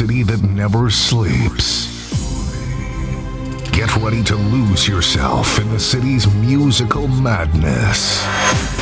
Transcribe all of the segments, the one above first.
city that never sleeps. Get ready to lose yourself in the city's musical madness.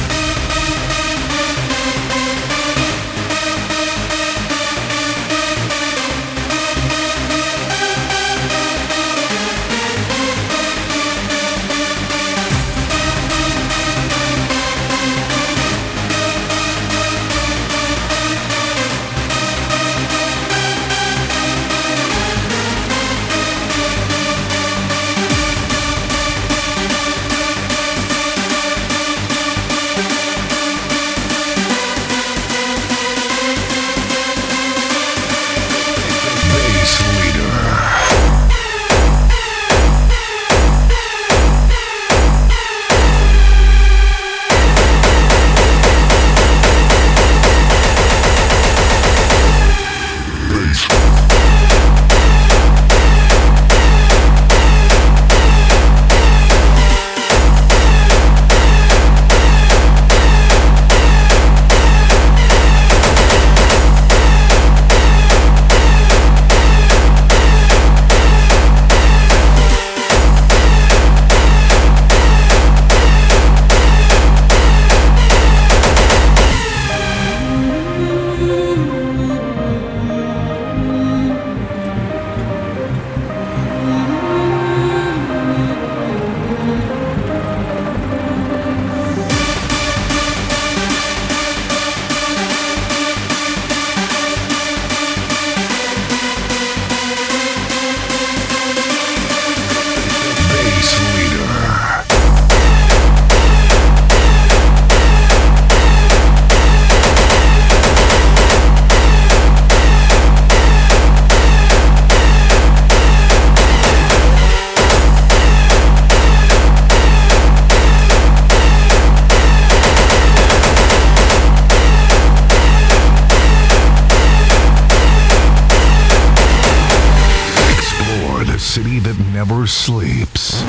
city that never sleeps.